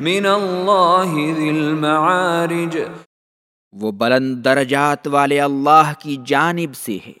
من اللہ ذی المعارج وہ بلند درجات والے اللہ کی جانب سے ہے۔